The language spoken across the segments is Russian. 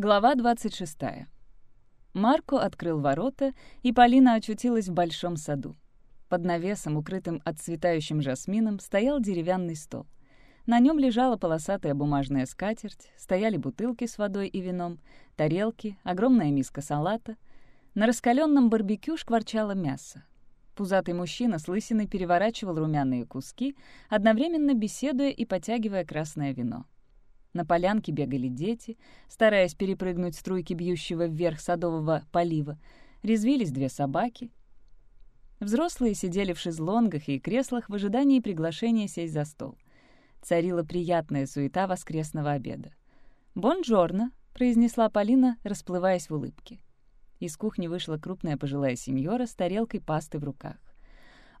Глава 26. Марко открыл ворота, и Полина очутилась в большом саду. Под навесом, укрытым отцветающим жасмином, стоял деревянный стол. На нем лежала полосатая бумажная скатерть, стояли бутылки с водой и вином, тарелки, огромная миска салата. На раскаленном барбекю шкварчало мясо. Пузатый мужчина с лысиной переворачивал румяные куски, одновременно беседуя и потягивая красное вино. На полянке бегали дети, стараясь перепрыгнуть струйки бьющего вверх садового полива. Резвились две собаки. Взрослые сидели в шезлонгах и креслах в ожидании приглашения сесть за стол. Царила приятная суета воскресного обеда. «Бонджорно», — произнесла Полина, расплываясь в улыбке. Из кухни вышла крупная пожилая сеньора с тарелкой пасты в руках.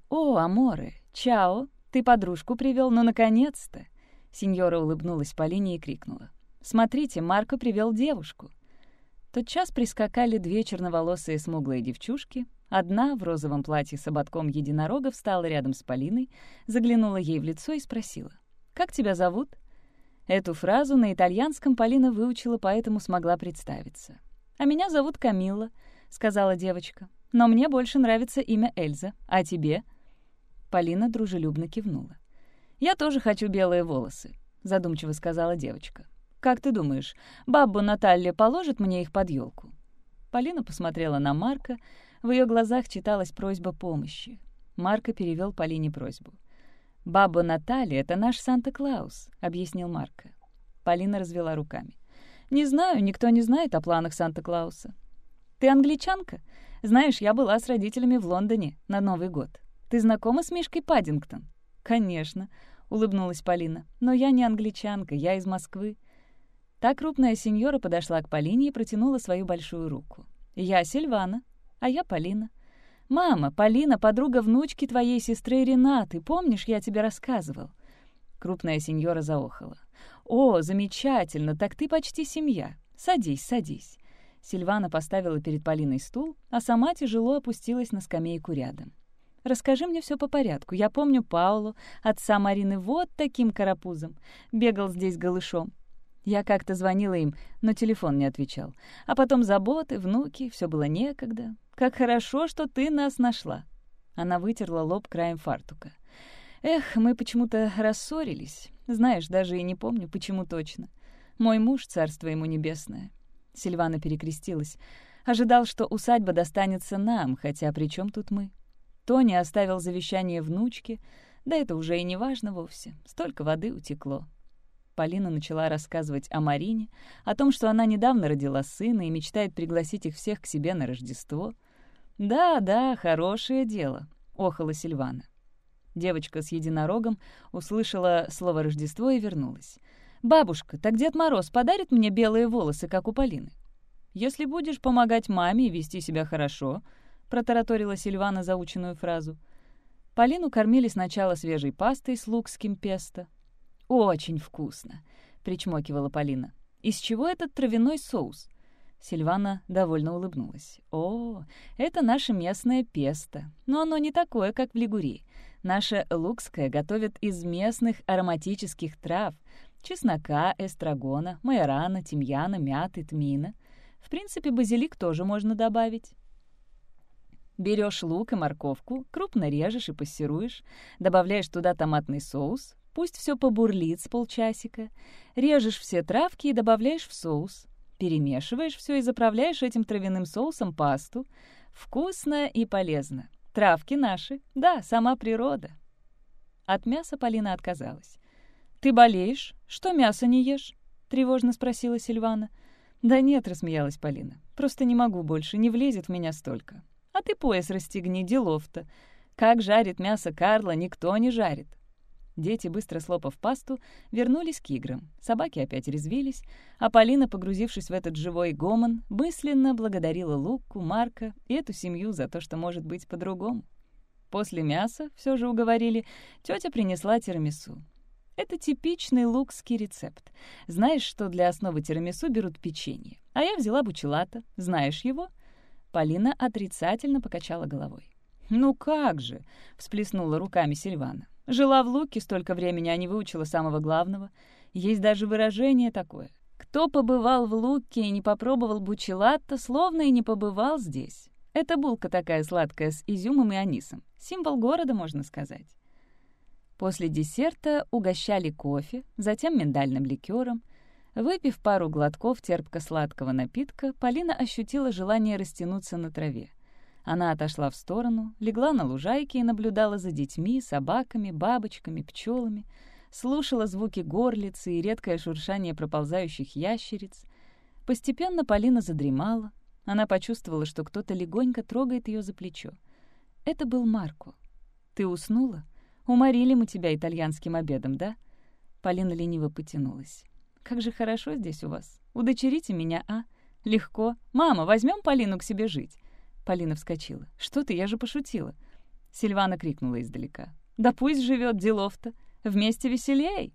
«О, Аморе! Чао! Ты подружку привел, ну, наконец-то!» Сеньора улыбнулась Полине и крикнула. «Смотрите, Марко привел девушку». Тотчас прискакали две черноволосые смуглые девчушки. Одна в розовом платье с ободком единорога встала рядом с Полиной, заглянула ей в лицо и спросила. «Как тебя зовут?» Эту фразу на итальянском Полина выучила, поэтому смогла представиться. «А меня зовут Камилла», — сказала девочка. «Но мне больше нравится имя Эльза. А тебе?» Полина дружелюбно кивнула. «Я тоже хочу белые волосы», — задумчиво сказала девочка. «Как ты думаешь, бабу Наталья положит мне их под елку? Полина посмотрела на Марка. В ее глазах читалась просьба помощи. Марко перевел Полине просьбу. «Баба Наталья — это наш Санта-Клаус», — объяснил Марко. Полина развела руками. «Не знаю, никто не знает о планах Санта-Клауса». «Ты англичанка? Знаешь, я была с родителями в Лондоне на Новый год. Ты знакома с Мишкой Паддингтон?» «Конечно», — улыбнулась Полина. «Но я не англичанка, я из Москвы». Та крупная сеньора подошла к Полине и протянула свою большую руку. «Я Сильвана, а я Полина». «Мама, Полина — подруга внучки твоей сестры Ренаты, помнишь, я тебе рассказывал?» Крупная сеньора заохала. «О, замечательно, так ты почти семья. Садись, садись». Сильвана поставила перед Полиной стул, а сама тяжело опустилась на скамейку рядом. Расскажи мне все по порядку. Я помню Паулу, отца Марины, вот таким карапузом. Бегал здесь голышом. Я как-то звонила им, но телефон не отвечал. А потом заботы, внуки, все было некогда. Как хорошо, что ты нас нашла. Она вытерла лоб краем фартука. Эх, мы почему-то рассорились. Знаешь, даже и не помню, почему точно. Мой муж, царство ему небесное. Сильвана перекрестилась. Ожидал, что усадьба достанется нам, хотя при чем тут мы? Тони оставил завещание внучке, да это уже и не важно вовсе, столько воды утекло. Полина начала рассказывать о Марине, о том, что она недавно родила сына и мечтает пригласить их всех к себе на Рождество. «Да, да, хорошее дело», — охала Сильвана. Девочка с единорогом услышала слово «Рождество» и вернулась. «Бабушка, так Дед Мороз подарит мне белые волосы, как у Полины?» «Если будешь помогать маме и вести себя хорошо», — протараторила Сильвана заученную фразу. Полину кормили сначала свежей пастой с лукским песто. «Очень вкусно», — причмокивала Полина. «Из чего этот травяной соус?» Сильвана довольно улыбнулась. «О, это наше местное песто, но оно не такое, как в Лигурии. Наше лукское готовят из местных ароматических трав — чеснока, эстрагона, майорана, тимьяна, мяты, тмина. В принципе, базилик тоже можно добавить. Берешь лук и морковку, крупно режешь и пассируешь, добавляешь туда томатный соус, пусть все побурлит с полчасика, режешь все травки и добавляешь в соус, перемешиваешь все и заправляешь этим травяным соусом пасту. Вкусно и полезно. Травки наши, да, сама природа. От мяса Полина отказалась. «Ты болеешь? Что мясо не ешь?» — тревожно спросила Сильвана. «Да нет», — рассмеялась Полина. «Просто не могу больше, не влезет в меня столько. А ты пояс расстегни, делов-то. Как жарит мясо Карла, никто не жарит. Дети, быстро слопав пасту, вернулись к играм. Собаки опять резвились, а Полина, погрузившись в этот живой гомон, мысленно благодарила Луку, Марка и эту семью за то, что может быть по-другому. После мяса, все же уговорили, тетя принесла тирамису. Это типичный лукский рецепт. Знаешь, что для основы тирамису берут печенье? А я взяла бучелата. Знаешь его? Полина отрицательно покачала головой. «Ну как же!» — всплеснула руками Сильвана. «Жила в Луке столько времени, а не выучила самого главного. Есть даже выражение такое. Кто побывал в Луке и не попробовал бучелатто, словно и не побывал здесь. Это булка такая сладкая с изюмом и анисом. Символ города, можно сказать. После десерта угощали кофе, затем миндальным ликером. Выпив пару глотков терпко-сладкого напитка, Полина ощутила желание растянуться на траве. Она отошла в сторону, легла на лужайке и наблюдала за детьми, собаками, бабочками, пчелами, слушала звуки горлицы и редкое шуршание проползающих ящериц. Постепенно Полина задремала. Она почувствовала, что кто-то легонько трогает ее за плечо. Это был Марко. «Ты уснула? Уморили мы тебя итальянским обедом, да?» Полина лениво потянулась. «Как же хорошо здесь у вас. Удочерите меня, а? Легко. Мама, возьмем Полину к себе жить?» Полина вскочила. «Что ты, я же пошутила». Сильвана крикнула издалека. «Да пусть живет делов-то. Вместе веселей!»